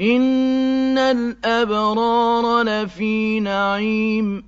إِنَّ الْأَبْرَارَ لَفِي نَعِيمٍ